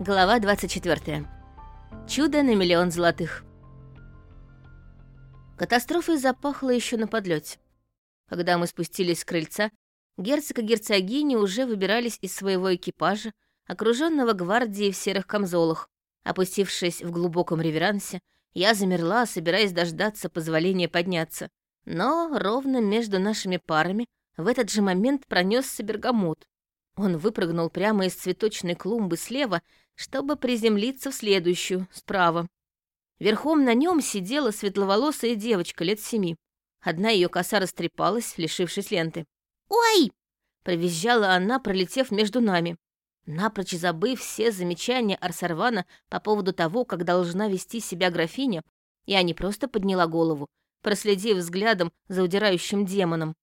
Глава 24. Чудо на миллион золотых. Катастрофой запахло еще на подлете. Когда мы спустились с крыльца, герцог и герцогини уже выбирались из своего экипажа, окруженного гвардией в серых камзолах. Опустившись в глубоком реверансе, я замерла, собираясь дождаться позволения подняться. Но ровно между нашими парами в этот же момент пронесся бергамот. Он выпрыгнул прямо из цветочной клумбы слева чтобы приземлиться в следующую, справа. Верхом на нем сидела светловолосая девочка лет семи. Одна ее коса растрепалась, лишившись ленты. «Ой!» — провизжала она, пролетев между нами. Напрочь забыв все замечания Арсарвана по поводу того, как должна вести себя графиня, я не просто подняла голову, проследив взглядом за удирающим демоном,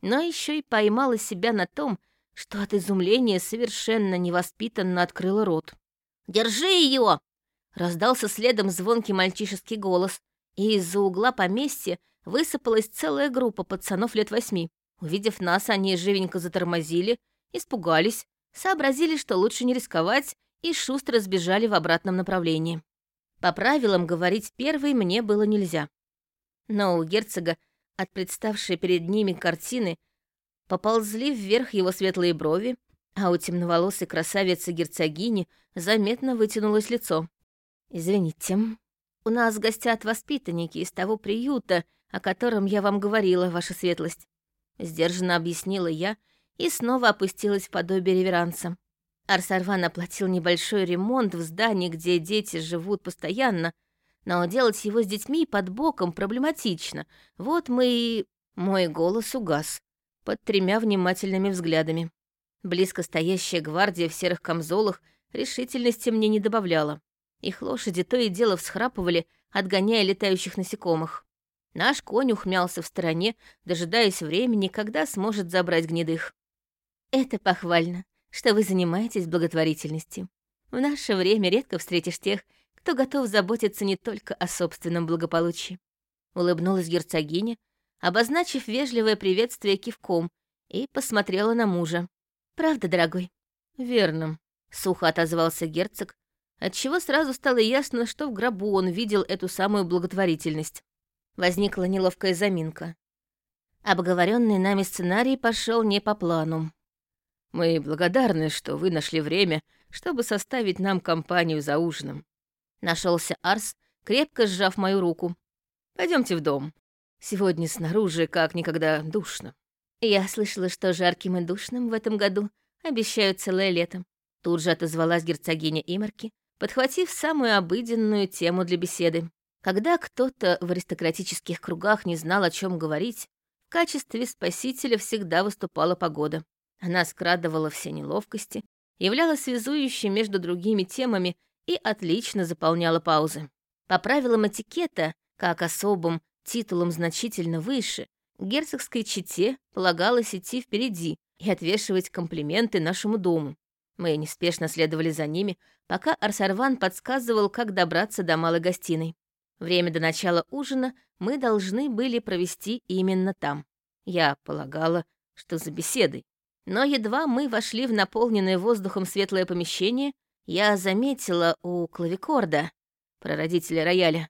но еще и поймала себя на том, что от изумления совершенно невоспитанно открыла рот. Держи ее!» Раздался следом звонкий мальчишеский голос, и из-за угла поместья высыпалась целая группа пацанов лет восьми. Увидев нас, они живенько затормозили, испугались, сообразили, что лучше не рисковать, и шустро сбежали в обратном направлении. По правилам говорить первой мне было нельзя. Но у герцога от представшей перед ними картины поползли вверх его светлые брови, а у темноволосой красавицы-герцогини заметно вытянулось лицо. «Извините, у нас гостят воспитанники из того приюта, о котором я вам говорила, ваша светлость», — сдержанно объяснила я и снова опустилась в подобие реверанса. Арсарван оплатил небольшой ремонт в здании, где дети живут постоянно, но делать его с детьми под боком проблематично. Вот мы и... Мой голос угас под тремя внимательными взглядами. Близко стоящая гвардия в серых камзолах решительности мне не добавляла. Их лошади то и дело всхрапывали, отгоняя летающих насекомых. Наш конь ухмялся в стороне, дожидаясь времени, когда сможет забрать гнедых. «Это похвально, что вы занимаетесь благотворительностью. В наше время редко встретишь тех, кто готов заботиться не только о собственном благополучии». Улыбнулась герцогиня, обозначив вежливое приветствие кивком, и посмотрела на мужа. «Правда, дорогой?» «Верно», — сухо отозвался герцог, отчего сразу стало ясно, что в гробу он видел эту самую благотворительность. Возникла неловкая заминка. Обговоренный нами сценарий пошел не по плану. «Мы благодарны, что вы нашли время, чтобы составить нам компанию за ужином». Нашелся Арс, крепко сжав мою руку. Пойдемте в дом. Сегодня снаружи как никогда душно». Я слышала, что жарким и душным в этом году обещают целое лето. Тут же отозвалась герцогиня Имарки, подхватив самую обыденную тему для беседы. Когда кто-то в аристократических кругах не знал, о чем говорить, в качестве спасителя всегда выступала погода. Она скрадывала все неловкости, являлась связующей между другими темами и отлично заполняла паузы. По правилам этикета, как особым титулом значительно выше, герцогской чете полагалось идти впереди и отвешивать комплименты нашему дому. Мы неспешно следовали за ними, пока Арсарван подсказывал, как добраться до малой гостиной. Время до начала ужина мы должны были провести именно там. Я полагала, что за беседой. Но едва мы вошли в наполненное воздухом светлое помещение, я заметила у клавикорда, прародителя рояля,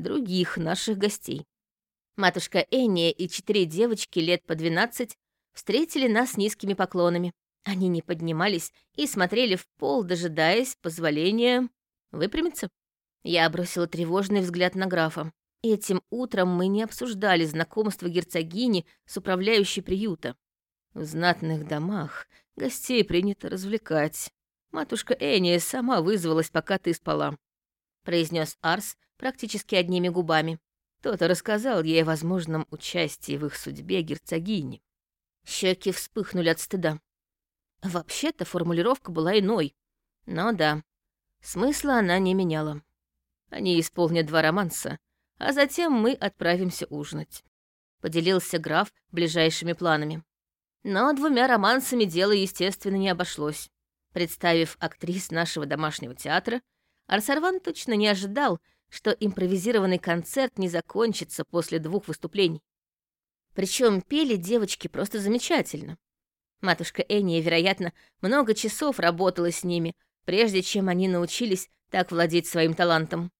других наших гостей. Матушка Энния и четыре девочки лет по двенадцать встретили нас низкими поклонами. Они не поднимались и смотрели в пол, дожидаясь позволения выпрямиться. Я бросила тревожный взгляд на графа. Этим утром мы не обсуждали знакомство герцогини с управляющей приюта. В знатных домах гостей принято развлекать. Матушка Эния сама вызвалась, пока ты спала», — произнес Арс практически одними губами. Кто-то рассказал ей о возможном участии в их судьбе герцогини. Щеки вспыхнули от стыда. Вообще-то формулировка была иной. Но да, смысла она не меняла. Они исполнят два романса, а затем мы отправимся ужинать. Поделился граф ближайшими планами. Но двумя романсами дело, естественно, не обошлось. Представив актрис нашего домашнего театра, Арсарван точно не ожидал, что импровизированный концерт не закончится после двух выступлений. Причем пели девочки просто замечательно. Матушка Энния, вероятно, много часов работала с ними, прежде чем они научились так владеть своим талантом.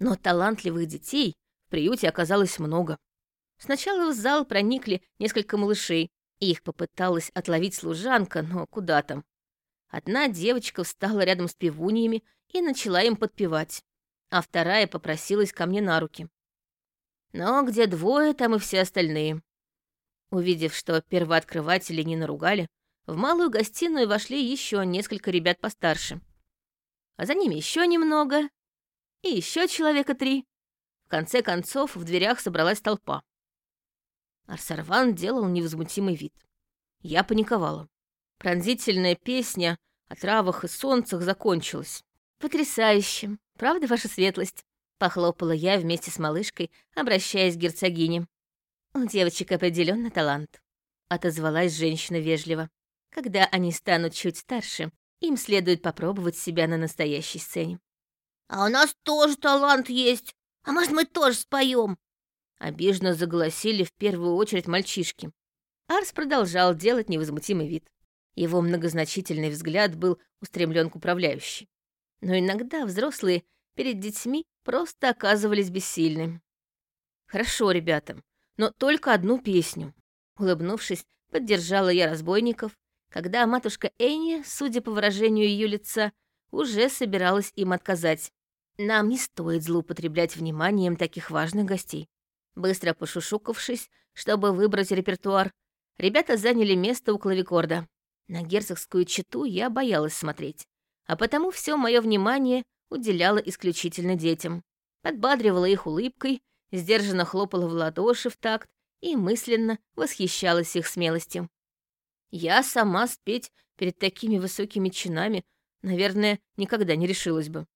Но талантливых детей в приюте оказалось много. Сначала в зал проникли несколько малышей. Их попыталась отловить служанка, но куда там. Одна девочка встала рядом с пивуньями и начала им подпевать, а вторая попросилась ко мне на руки. Но где двое, там и все остальные. Увидев, что первооткрыватели не наругали, в малую гостиную вошли еще несколько ребят постарше. А за ними еще немного, и еще человека три. В конце концов, в дверях собралась толпа. Арсарван делал невозмутимый вид. Я паниковала. Пронзительная песня о травах и солнцах закончилась. «Потрясающе! Правда, ваша светлость?» Похлопала я вместе с малышкой, обращаясь к герцогине. «У девочек определенно талант», — отозвалась женщина вежливо. «Когда они станут чуть старше, им следует попробовать себя на настоящей сцене». «А у нас тоже талант есть. А может, мы тоже споем? Обиженно заголосили в первую очередь мальчишки. Арс продолжал делать невозмутимый вид. Его многозначительный взгляд был устремлен к управляющей. Но иногда взрослые перед детьми просто оказывались бессильны. «Хорошо, ребята, но только одну песню». Улыбнувшись, поддержала я разбойников, когда матушка Энни, судя по выражению ее лица, уже собиралась им отказать. Нам не стоит злоупотреблять вниманием таких важных гостей. Быстро пошушукавшись, чтобы выбрать репертуар, ребята заняли место у клавикорда. На герцогскую читу я боялась смотреть, а потому все мое внимание уделяла исключительно детям. Подбадривала их улыбкой, сдержанно хлопала в ладоши в такт и мысленно восхищалась их смелостью. Я сама спеть перед такими высокими чинами, наверное, никогда не решилась бы.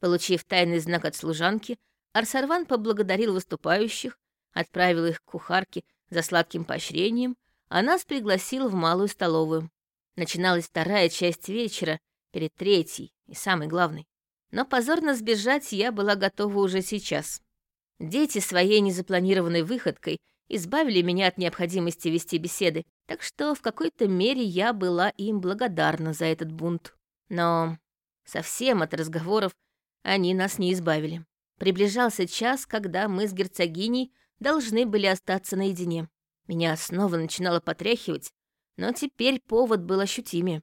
Получив тайный знак от служанки, Арсарван поблагодарил выступающих, отправил их к кухарке за сладким поощрением, а нас пригласил в малую столовую. Начиналась вторая часть вечера, перед третьей и самой главной. Но позорно сбежать я была готова уже сейчас. Дети своей незапланированной выходкой избавили меня от необходимости вести беседы, так что в какой-то мере я была им благодарна за этот бунт. Но совсем от разговоров они нас не избавили. Приближался час, когда мы с герцогиней должны были остаться наедине. Меня снова начинало потряхивать, но теперь повод был ощутимее.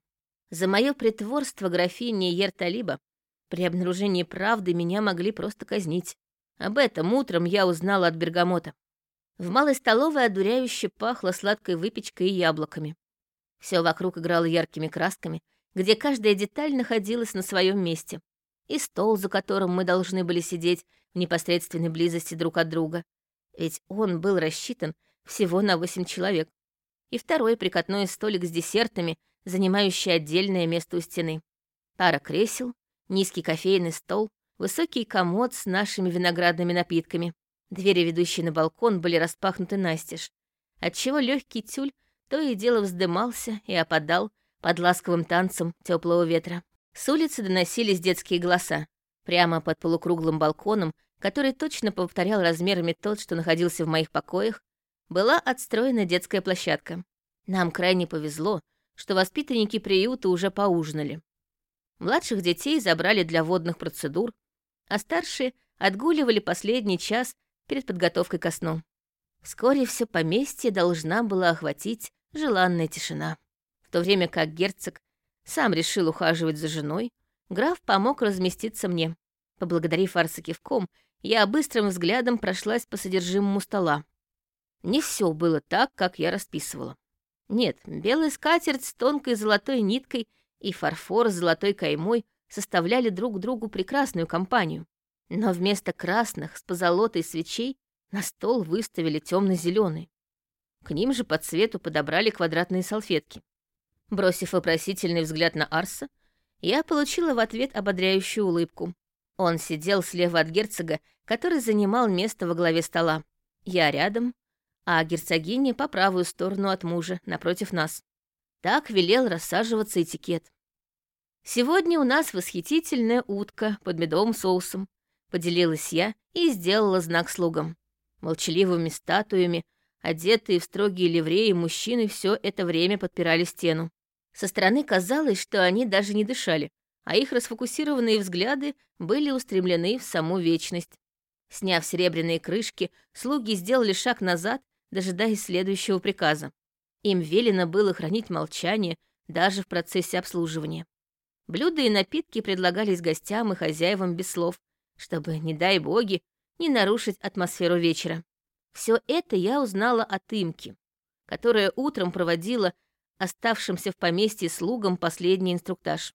За мое притворство графини Ерталиба при обнаружении правды меня могли просто казнить. Об этом утром я узнала от бергамота. В малой столовой одуряюще пахло сладкой выпечкой и яблоками. Все вокруг играло яркими красками, где каждая деталь находилась на своем месте и стол, за которым мы должны были сидеть в непосредственной близости друг от друга, ведь он был рассчитан всего на восемь человек, и второй прикатной столик с десертами, занимающий отдельное место у стены. Пара кресел, низкий кофейный стол, высокий комод с нашими виноградными напитками. Двери, ведущие на балкон, были распахнуты настежь, отчего легкий тюль то и дело вздымался и опадал под ласковым танцем теплого ветра. С улицы доносились детские голоса. Прямо под полукруглым балконом, который точно повторял размерами тот, что находился в моих покоях, была отстроена детская площадка. Нам крайне повезло, что воспитанники приюта уже поужинали. Младших детей забрали для водных процедур, а старшие отгуливали последний час перед подготовкой ко сну. Вскоре все поместье должна была охватить желанная тишина. В то время как герцог сам решил ухаживать за женой, граф помог разместиться мне. Поблагодарив Арса кивком, я быстрым взглядом прошлась по содержимому стола. Не все было так, как я расписывала. Нет, белая скатерть с тонкой золотой ниткой и фарфор с золотой каймой составляли друг другу прекрасную компанию. Но вместо красных с позолотой свечей на стол выставили темно-зеленый. К ним же по цвету подобрали квадратные салфетки. Бросив вопросительный взгляд на Арса, я получила в ответ ободряющую улыбку. Он сидел слева от герцога, который занимал место во главе стола. Я рядом, а герцогиня по правую сторону от мужа, напротив нас. Так велел рассаживаться этикет. «Сегодня у нас восхитительная утка под медовым соусом», — поделилась я и сделала знак слугам. Молчаливыми статуями, одетые в строгие ливреи, мужчины все это время подпирали стену. Со стороны казалось, что они даже не дышали, а их расфокусированные взгляды были устремлены в саму вечность. Сняв серебряные крышки, слуги сделали шаг назад, дожидаясь следующего приказа. Им велено было хранить молчание даже в процессе обслуживания. Блюда и напитки предлагались гостям и хозяевам без слов, чтобы, не дай боги, не нарушить атмосферу вечера. Все это я узнала от Имки, которая утром проводила оставшимся в поместье слугам последний инструктаж.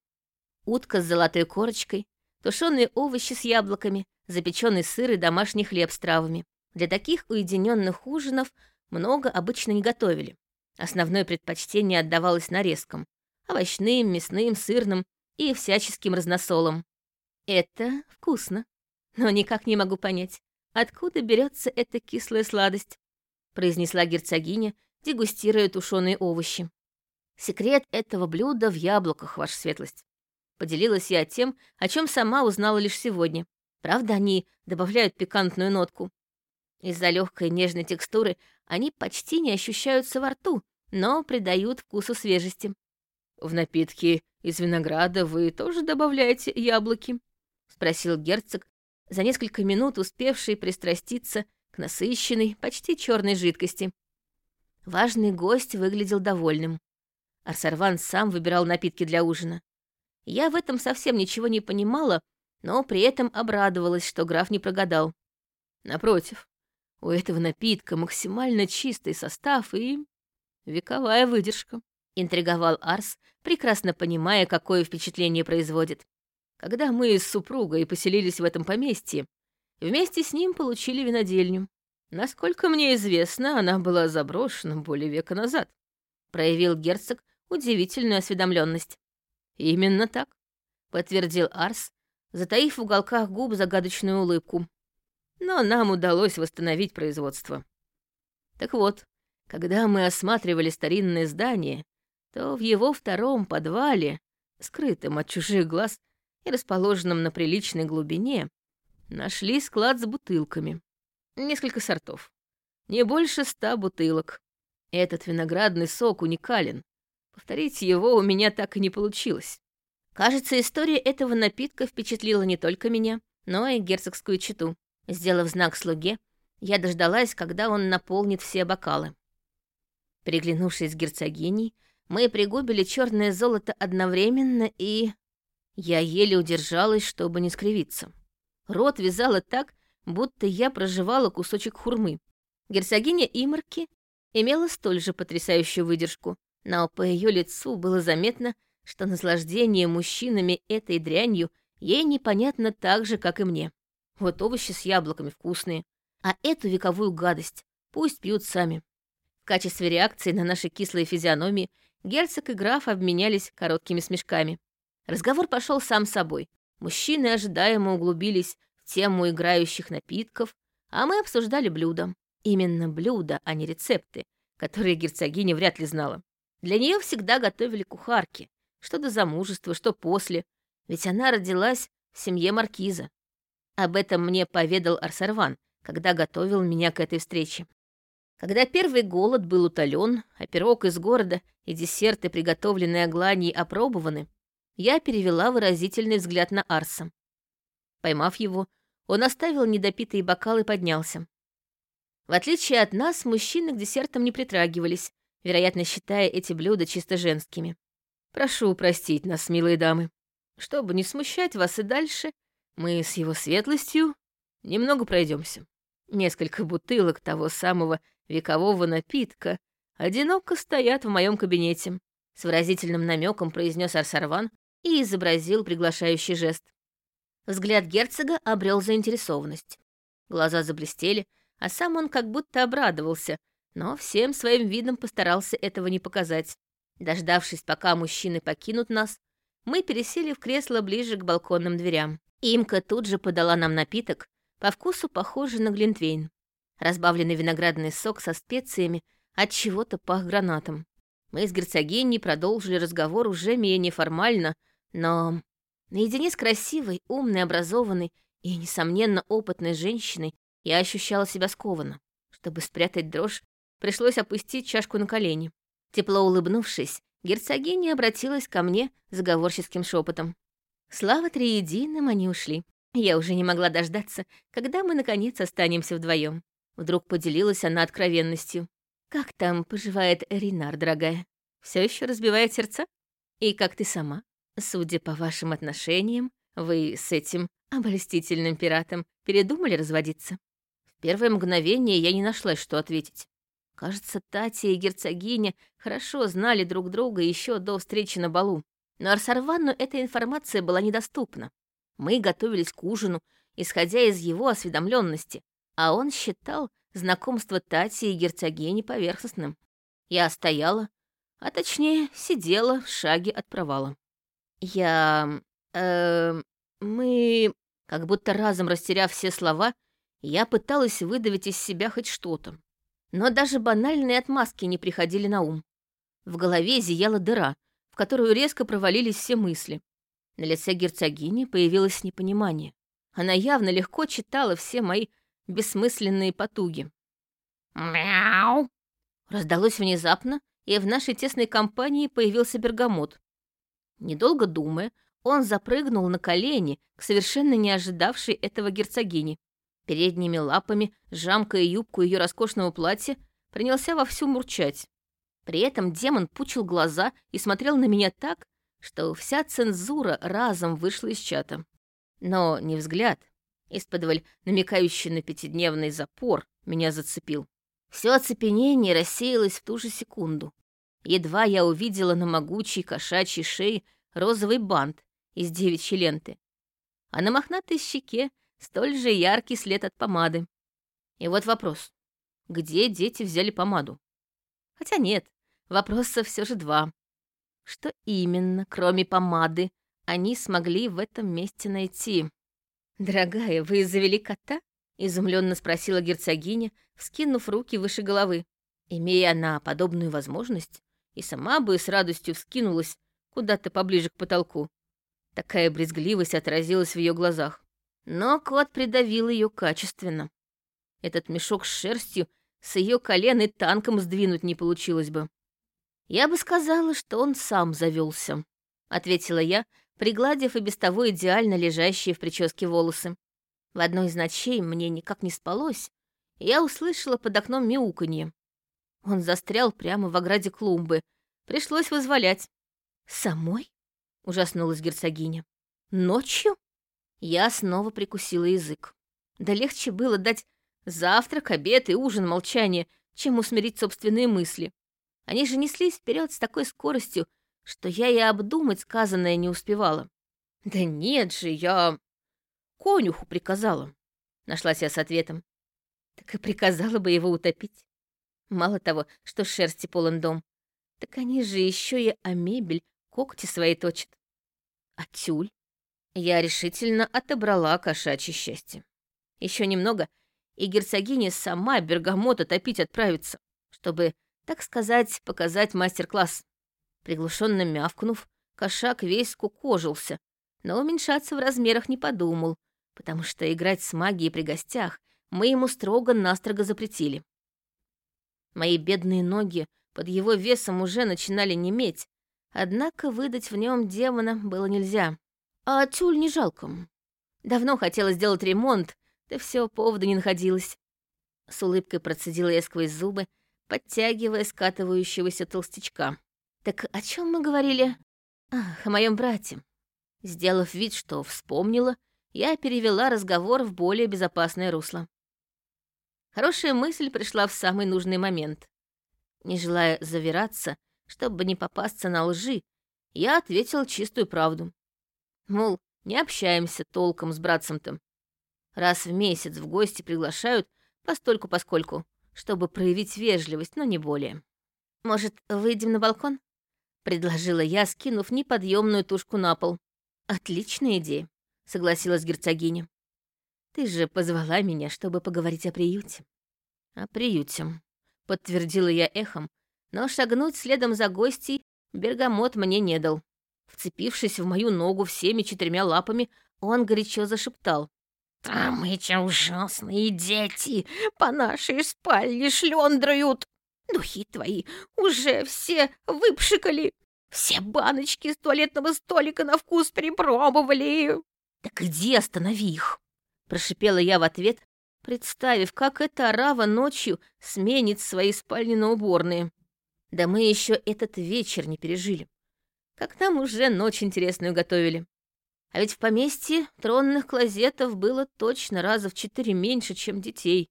Утка с золотой корочкой, тушеные овощи с яблоками, запеченный сыр и домашний хлеб с травами. Для таких уединенных ужинов много обычно не готовили. Основное предпочтение отдавалось нарезкам — овощным, мясным, сырным и всяческим разносолом. Это вкусно, но никак не могу понять, откуда берется эта кислая сладость, произнесла герцогиня, дегустируя тушеные овощи. Секрет этого блюда в яблоках, ваша светлость. Поделилась я тем, о чем сама узнала лишь сегодня. Правда, они добавляют пикантную нотку. Из-за легкой нежной текстуры они почти не ощущаются во рту, но придают вкусу свежести. «В напитки из винограда вы тоже добавляете яблоки?» — спросил герцог, за несколько минут успевший пристраститься к насыщенной, почти черной жидкости. Важный гость выглядел довольным. Арсарван сам выбирал напитки для ужина. Я в этом совсем ничего не понимала, но при этом обрадовалась, что граф не прогадал. Напротив, у этого напитка максимально чистый состав и вековая выдержка. Интриговал Арс, прекрасно понимая, какое впечатление производит. Когда мы с супругой поселились в этом поместье, вместе с ним получили винодельню. Насколько мне известно, она была заброшена более века назад. Проявил герцог удивительную осведомленность. Именно так, подтвердил Арс, затаив в уголках губ загадочную улыбку. Но нам удалось восстановить производство. Так вот, когда мы осматривали старинное здание, то в его втором подвале, скрытом от чужих глаз и расположенном на приличной глубине, нашли склад с бутылками. Несколько сортов. Не больше ста бутылок. Этот виноградный сок уникален. Повторить его у меня так и не получилось. Кажется, история этого напитка впечатлила не только меня, но и герцогскую читу. Сделав знак слуге, я дождалась, когда он наполнит все бокалы. Приглянувшись с герцогиней, мы пригубили черное золото одновременно, и... Я еле удержалась, чтобы не скривиться. Рот вязала так, будто я проживала кусочек хурмы. Герцогиня Имарки имела столь же потрясающую выдержку, но по ее лицу было заметно, что наслаждение мужчинами этой дрянью ей непонятно так же, как и мне. Вот овощи с яблоками вкусные, а эту вековую гадость пусть пьют сами. В качестве реакции на наши кислые физиономии герцог и граф обменялись короткими смешками. Разговор пошел сам собой. Мужчины ожидаемо углубились в тему играющих напитков, а мы обсуждали блюда. Именно блюда, а не рецепты, которые герцогиня вряд ли знала. Для нее всегда готовили кухарки, что до замужества, что после, ведь она родилась в семье маркиза. Об этом мне поведал Арсарван, когда готовил меня к этой встрече. Когда первый голод был утолен, а пирог из города и десерты, приготовленные Агланией, опробованы, я перевела выразительный взгляд на Арса. Поймав его, он оставил недопитые бокалы и поднялся. В отличие от нас, мужчины к десертам не притрагивались, вероятно, считая эти блюда чисто женскими. Прошу простить нас, милые дамы. Чтобы не смущать вас и дальше, мы с его светлостью немного пройдемся. Несколько бутылок того самого векового напитка одиноко стоят в моем кабинете. С выразительным намеком произнес Арсарван и изобразил приглашающий жест. Взгляд герцога обрел заинтересованность. Глаза заблестели, а сам он как будто обрадовался, но всем своим видом постарался этого не показать. Дождавшись, пока мужчины покинут нас, мы пересели в кресло ближе к балконным дверям. Имка тут же подала нам напиток, по вкусу похожий на глинтвейн. Разбавленный виноградный сок со специями от чего-то пах гранатом. Мы с герцогиней продолжили разговор уже менее формально, но наедине с красивой, умной, образованной и, несомненно, опытной женщиной я ощущала себя скованно. Чтобы спрятать дрожь, пришлось опустить чашку на колени. Тепло улыбнувшись, герцогиня обратилась ко мне заговорческим шепотом. Слава триединым, они ушли. Я уже не могла дождаться, когда мы, наконец, останемся вдвоем. Вдруг поделилась она откровенностью. «Как там поживает Ринар, дорогая? Все еще разбивает сердца? И как ты сама? Судя по вашим отношениям, вы с этим обольстительным пиратом передумали разводиться?» В первое мгновение я не нашла, что ответить. Кажется, Татья и герцогиня хорошо знали друг друга еще до встречи на балу. Но Арсарвану эта информация была недоступна. Мы готовились к ужину, исходя из его осведомленности, а он считал знакомство Тати и герцогини поверхностным. Я стояла, а точнее сидела в шаге от провала. Я... Э, мы... Как будто разом растеряв все слова, я пыталась выдавить из себя хоть что-то. Но даже банальные отмазки не приходили на ум. В голове зияла дыра, в которую резко провалились все мысли. На лице герцогини появилось непонимание. Она явно легко читала все мои бессмысленные потуги. «Мяу!» Раздалось внезапно, и в нашей тесной компании появился бергамот. Недолго думая, он запрыгнул на колени к совершенно не ожидавшей этого герцогини. Передними лапами, жамкая юбку ее роскошного платья, принялся вовсю мурчать. При этом демон пучил глаза и смотрел на меня так, что вся цензура разом вышла из чата. Но не взгляд, исподволь намекающий на пятидневный запор, меня зацепил. Все оцепенение рассеялось в ту же секунду. Едва я увидела на могучей кошачьей шее розовый бант из девичьей ленты, а на мохнатой щеке столь же яркий след от помады. И вот вопрос. Где дети взяли помаду? Хотя нет, вопросов все же два. Что именно, кроме помады, они смогли в этом месте найти? «Дорогая, вы завели кота?» — изумленно спросила герцогиня, вскинув руки выше головы. Имея она подобную возможность, и сама бы с радостью вскинулась куда-то поближе к потолку. Такая брезгливость отразилась в ее глазах. Но кот придавил ее качественно. Этот мешок с шерстью с ее колен и танком сдвинуть не получилось бы. «Я бы сказала, что он сам завелся, ответила я, пригладив и без того идеально лежащие в прическе волосы. В одной из ночей мне никак не спалось, и я услышала под окном мяуканье. Он застрял прямо в ограде клумбы. Пришлось вызволять. «Самой?» — ужаснулась герцогиня. «Ночью?» Я снова прикусила язык. Да легче было дать завтрак, обед и ужин молчания, чем усмирить собственные мысли. Они же неслись вперед с такой скоростью, что я и обдумать сказанное не успевала. «Да нет же, я конюху приказала», — нашлась я с ответом. Так и приказала бы его утопить. Мало того, что шерсти полон дом, так они же еще и о мебель когти свои точат. А тюль? Я решительно отобрала кошачье счастье. Еще немного, и герцогиня сама бергамота топить отправится, чтобы, так сказать, показать мастер-класс. Приглушенно мявкнув, кошак весь скукожился, но уменьшаться в размерах не подумал, потому что играть с магией при гостях мы ему строго-настрого запретили. Мои бедные ноги под его весом уже начинали неметь, однако выдать в нем демона было нельзя. А тюль не жалко. Давно хотела сделать ремонт, да все повода не находилось. С улыбкой процедила я сквозь зубы, подтягивая скатывающегося толстячка. Так о чем мы говорили? Ах, о моем брате. Сделав вид, что вспомнила, я перевела разговор в более безопасное русло. Хорошая мысль пришла в самый нужный момент. Не желая завираться, чтобы не попасться на лжи, я ответила чистую правду. Мол, не общаемся толком с братцем-то. Раз в месяц в гости приглашают постольку-поскольку, чтобы проявить вежливость, но не более. «Может, выйдем на балкон?» — предложила я, скинув неподъемную тушку на пол. «Отличная идея», — согласилась герцогиня. «Ты же позвала меня, чтобы поговорить о приюте». «О приюте», — подтвердила я эхом, но шагнуть следом за гостей бергамот мне не дал. Вцепившись в мою ногу всеми четырьмя лапами, он горячо зашептал. «Там эти ужасные дети по нашей спальне шлёндрают. Духи твои уже все выпшикали. Все баночки с туалетного столика на вкус перепробовали. Так иди останови их, прошипела я в ответ, представив, как эта арава ночью сменит свои спальни на уборные. Да мы еще этот вечер не пережили. Как нам уже ночь интересную готовили. А ведь в поместье тронных клозетов было точно раза в четыре меньше, чем детей.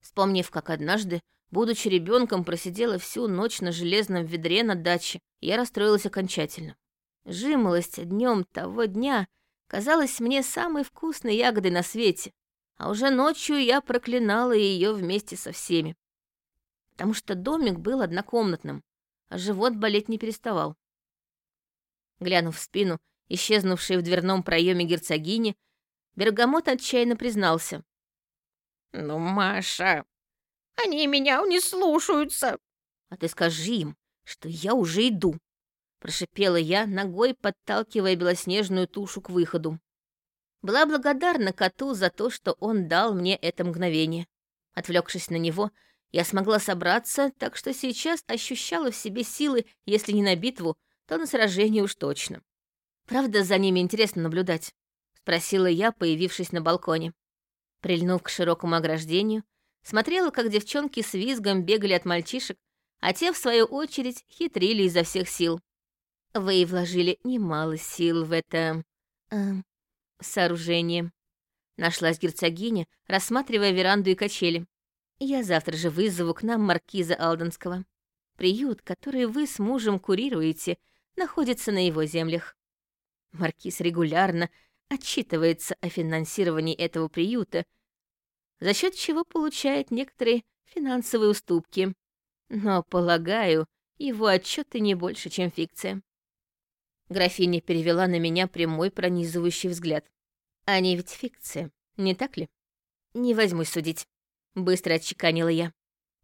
Вспомнив, как однажды, будучи ребенком, просидела всю ночь на железном ведре на даче, я расстроилась окончательно. Жимолость днем того дня казалась мне самой вкусной ягодой на свете, а уже ночью я проклинала ее вместе со всеми. Потому что домик был однокомнатным, а живот болеть не переставал. Глянув в спину, исчезнувшей в дверном проеме герцогини, Бергамот отчаянно признался. «Ну, Маша, они меня не слушаются!» «А ты скажи им, что я уже иду!» Прошипела я, ногой подталкивая белоснежную тушу к выходу. Была благодарна коту за то, что он дал мне это мгновение. Отвлекшись на него, я смогла собраться, так что сейчас ощущала в себе силы, если не на битву, то на сражение уж точно. Правда, за ними интересно наблюдать? Спросила я, появившись на балконе. Прильнув к широкому ограждению, смотрела, как девчонки с визгом бегали от мальчишек, а те, в свою очередь, хитрили изо всех сил. Вы вложили немало сил в это... Э, сооружение. Нашлась герцогиня, рассматривая веранду и качели. Я завтра же вызову к нам маркиза Алденского. Приют, который вы с мужем курируете, находится на его землях. Маркиз регулярно отчитывается о финансировании этого приюта, за счет чего получает некоторые финансовые уступки. Но, полагаю, его отчеты не больше, чем фикция. Графиня перевела на меня прямой пронизывающий взгляд. Они ведь фикция, не так ли? Не возьмусь судить, быстро отчеканила я.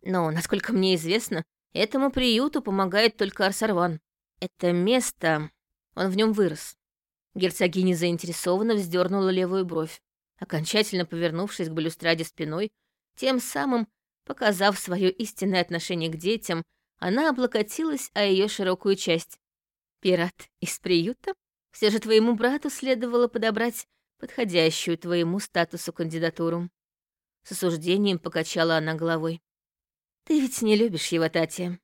Но, насколько мне известно, этому приюту помогает только Арсарван. Это место... Он в нем вырос. Герцогиня заинтересованно вздернула левую бровь, окончательно повернувшись к балюстраде спиной, тем самым показав свое истинное отношение к детям, она облокотилась о ее широкую часть. «Пират из приюта? Все же твоему брату следовало подобрать подходящую твоему статусу кандидатуру». С осуждением покачала она головой. «Ты ведь не любишь его, Татья.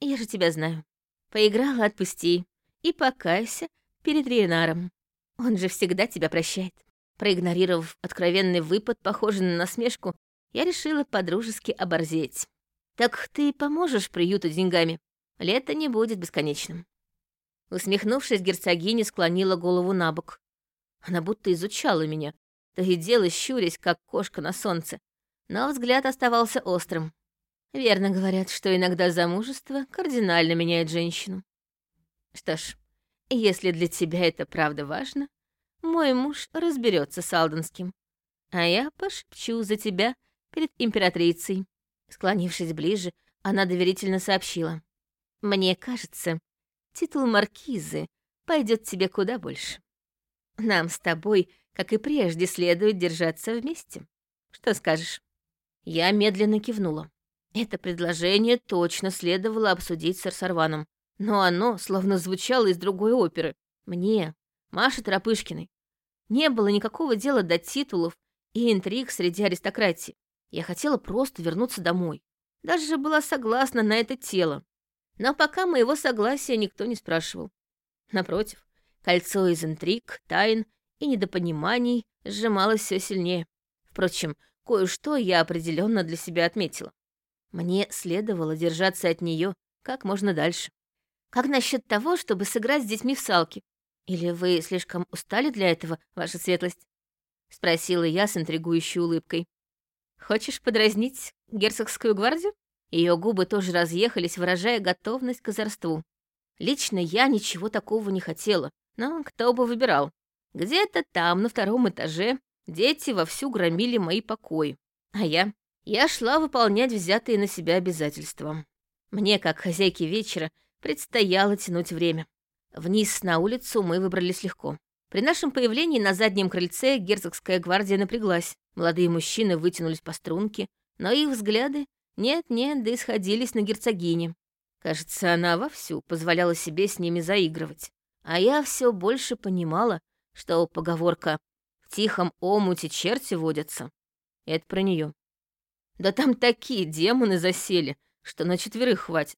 Я же тебя знаю. Поиграла, отпусти. И покайся перед Рейнаром. Он же всегда тебя прощает. Проигнорировав откровенный выпад, похожий на насмешку, я решила подружески оборзеть. «Так ты поможешь приюту деньгами? Лето не будет бесконечным». Усмехнувшись, герцогиня склонила голову на бок. Она будто изучала меня, то и дело щурясь, как кошка на солнце. Но взгляд оставался острым. Верно говорят, что иногда замужество кардинально меняет женщину. Что ж, если для тебя это правда важно, мой муж разберется с Алденским, а я пошепчу за тебя перед императрицей. Склонившись ближе, она доверительно сообщила. Мне кажется, титул маркизы пойдет тебе куда больше. Нам с тобой, как и прежде, следует держаться вместе. Что скажешь? Я медленно кивнула. Это предложение точно следовало обсудить с Арсарваном но оно словно звучало из другой оперы. Мне, Маше Тропышкиной, не было никакого дела до титулов и интриг среди аристократии. Я хотела просто вернуться домой. Даже была согласна на это тело. Но пока моего согласия никто не спрашивал. Напротив, кольцо из интриг, тайн и недопониманий сжималось все сильнее. Впрочем, кое-что я определенно для себя отметила. Мне следовало держаться от нее как можно дальше. Как насчет того, чтобы сыграть с детьми в салки? Или вы слишком устали для этого, ваша светлость?» — спросила я с интригующей улыбкой. «Хочешь подразнить герцогскую гвардию?» Ее губы тоже разъехались, выражая готовность к озорству. Лично я ничего такого не хотела, но кто бы выбирал. Где-то там, на втором этаже, дети вовсю громили мои покои. А я? Я шла выполнять взятые на себя обязательства. Мне, как хозяйке вечера, Предстояло тянуть время. Вниз на улицу мы выбрались легко. При нашем появлении на заднем крыльце герцогская гвардия напряглась. Молодые мужчины вытянулись по струнке, но их взгляды нет-нет, да исходились на герцогине. Кажется, она вовсю позволяла себе с ними заигрывать. А я все больше понимала, что поговорка «в тихом омуте черти водятся» — это про нее. Да там такие демоны засели, что на четверых хватит.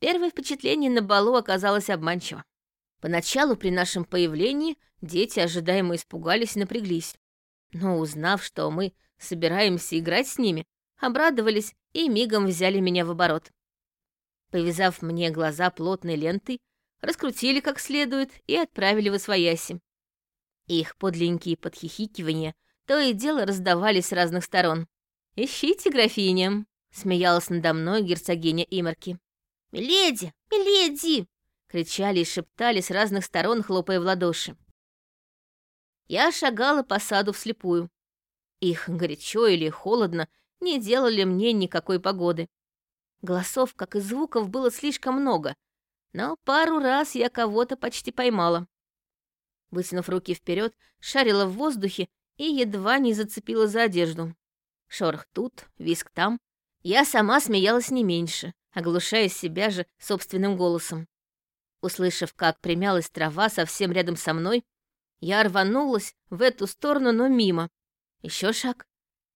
Первое впечатление на балу оказалось обманчиво. Поначалу при нашем появлении дети ожидаемо испугались и напряглись. Но узнав, что мы собираемся играть с ними, обрадовались и мигом взяли меня в оборот. Повязав мне глаза плотной лентой, раскрутили как следует и отправили в освояси. Их подленькие подхихикивания то и дело раздавались с разных сторон. «Ищите, графиня!» — смеялась надо мной герцогиня Имарки. «Миледи! Миледи!» — кричали и шептали с разных сторон, хлопая в ладоши. Я шагала по саду вслепую. Их горячо или холодно не делали мне никакой погоды. Голосов, как и звуков, было слишком много, но пару раз я кого-то почти поймала. Вытянув руки вперед, шарила в воздухе и едва не зацепила за одежду. Шорох тут, виск там. Я сама смеялась не меньше, оглушая себя же собственным голосом. Услышав, как примялась трава совсем рядом со мной, я рванулась в эту сторону, но мимо. Еще шаг.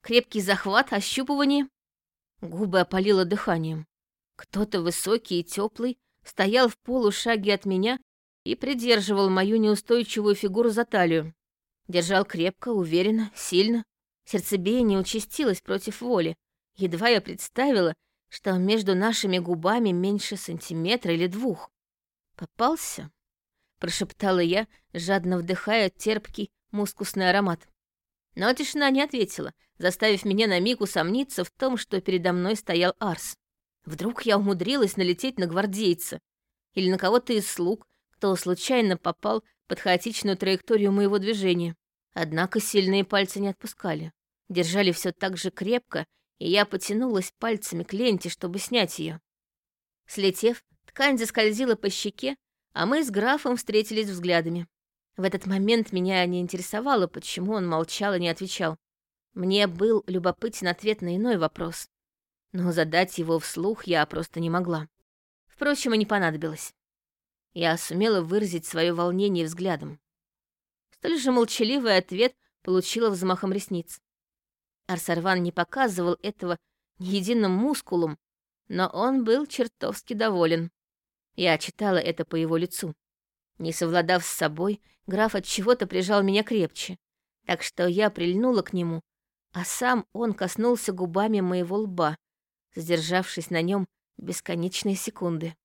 Крепкий захват, ощупывание. Губы опалило дыханием. Кто-то высокий и теплый стоял в полушаге от меня и придерживал мою неустойчивую фигуру за талию. Держал крепко, уверенно, сильно. Сердцебиение участилось против воли. Едва я представила, что между нашими губами меньше сантиметра или двух. «Попался?» — прошептала я, жадно вдыхая терпкий мускусный аромат. Но тишина не ответила, заставив меня на миг усомниться в том, что передо мной стоял Арс. Вдруг я умудрилась налететь на гвардейца или на кого-то из слуг, кто случайно попал под хаотичную траекторию моего движения. Однако сильные пальцы не отпускали. Держали все так же крепко, и я потянулась пальцами к ленте, чтобы снять ее. Слетев, ткань заскользила по щеке, а мы с графом встретились взглядами. В этот момент меня не интересовало, почему он молчал и не отвечал. Мне был любопытен ответ на иной вопрос, но задать его вслух я просто не могла. Впрочем, и не понадобилось. Я сумела выразить свое волнение взглядом. Столь же молчаливый ответ получила взмахом ресниц. Арсарван не показывал этого ни единым мускулом, но он был чертовски доволен. Я читала это по его лицу. Не совладав с собой, граф от чего-то прижал меня крепче, так что я прильнула к нему, а сам он коснулся губами моего лба, задержавшись на нем бесконечные секунды.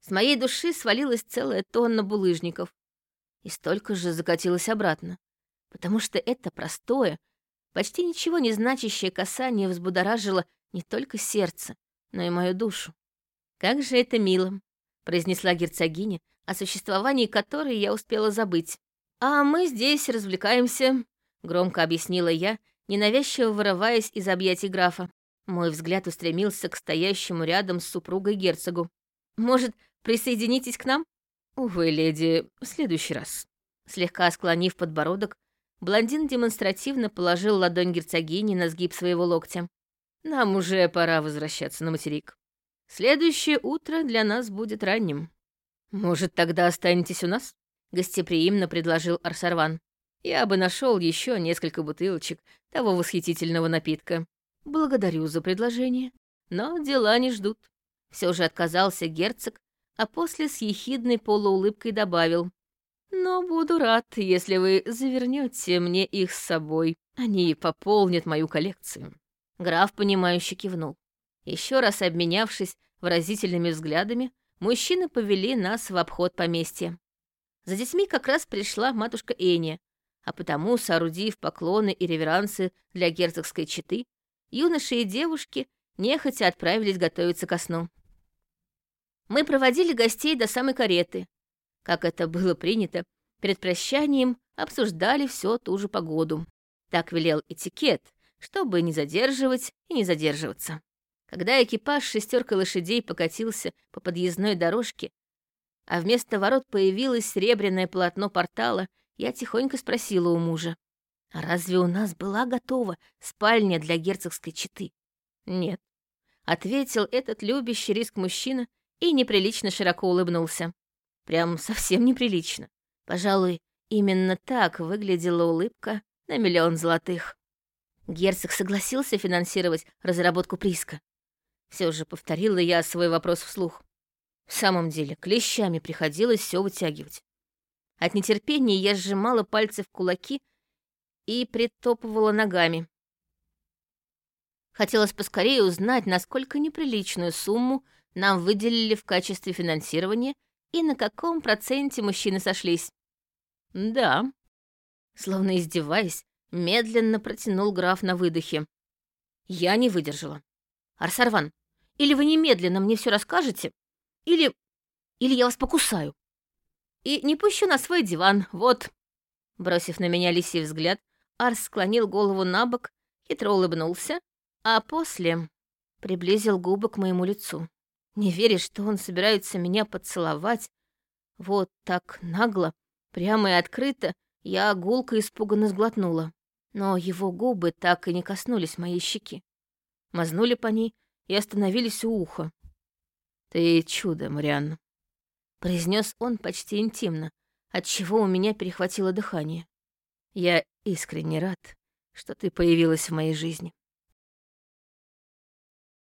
С моей души свалилась целая тонна булыжников, и столько же закатилось обратно, потому что это простое, почти ничего не значащее касание взбудоражило не только сердце, но и мою душу. «Как же это мило!» — произнесла герцогиня, о существовании которой я успела забыть. «А мы здесь развлекаемся», — громко объяснила я, ненавязчиво вырываясь из объятий графа. Мой взгляд устремился к стоящему рядом с супругой герцогу. «Может, присоединитесь к нам?» «Увы, леди, в следующий раз». Слегка склонив подбородок, блондин демонстративно положил ладонь герцогини на сгиб своего локтя. «Нам уже пора возвращаться на материк. Следующее утро для нас будет ранним». «Может, тогда останетесь у нас?» — гостеприимно предложил Арсарван. «Я бы нашел еще несколько бутылочек того восхитительного напитка. Благодарю за предложение, но дела не ждут». Все же отказался герцог, а после с ехидной полуулыбкой добавил. «Но буду рад, если вы завернете мне их с собой. Они пополнят мою коллекцию». Граф, понимающе кивнул. Еще раз обменявшись выразительными взглядами, мужчины повели нас в обход поместья. За детьми как раз пришла матушка Эни, а потому, соорудив поклоны и реверансы для герцогской четы, юноши и девушки нехотя отправились готовиться ко сну. Мы проводили гостей до самой кареты. Как это было принято, перед прощанием обсуждали все ту же погоду. Так велел этикет, чтобы не задерживать и не задерживаться. Когда экипаж шестеркой лошадей покатился по подъездной дорожке, а вместо ворот появилось серебряное полотно портала, я тихонько спросила у мужа, «А разве у нас была готова спальня для герцогской четы?» «Нет», ответил этот любящий риск мужчина и неприлично широко улыбнулся. Прям совсем неприлично. Пожалуй, именно так выглядела улыбка на миллион золотых. Герцог согласился финансировать разработку прииска. Все же повторила я свой вопрос вслух. В самом деле, клещами приходилось все вытягивать. От нетерпения я сжимала пальцы в кулаки и притопывала ногами. Хотелось поскорее узнать, насколько неприличную сумму нам выделили в качестве финансирования и на каком проценте мужчины сошлись. Да, словно издеваясь, медленно протянул граф на выдохе. Я не выдержала. Арсарван, или вы немедленно мне все расскажете, или... или я вас покусаю. И не пущу на свой диван, вот. Бросив на меня лисий взгляд, Арс склонил голову на бок, хитро улыбнулся, а после приблизил губы к моему лицу. Не веря, что он собирается меня поцеловать, вот так нагло, прямо и открыто, я гулко испуганно сглотнула. Но его губы так и не коснулись моей щеки. Мазнули по ней и остановились у уха. «Ты чудо, Марианна», — произнес он почти интимно, отчего у меня перехватило дыхание. «Я искренне рад, что ты появилась в моей жизни».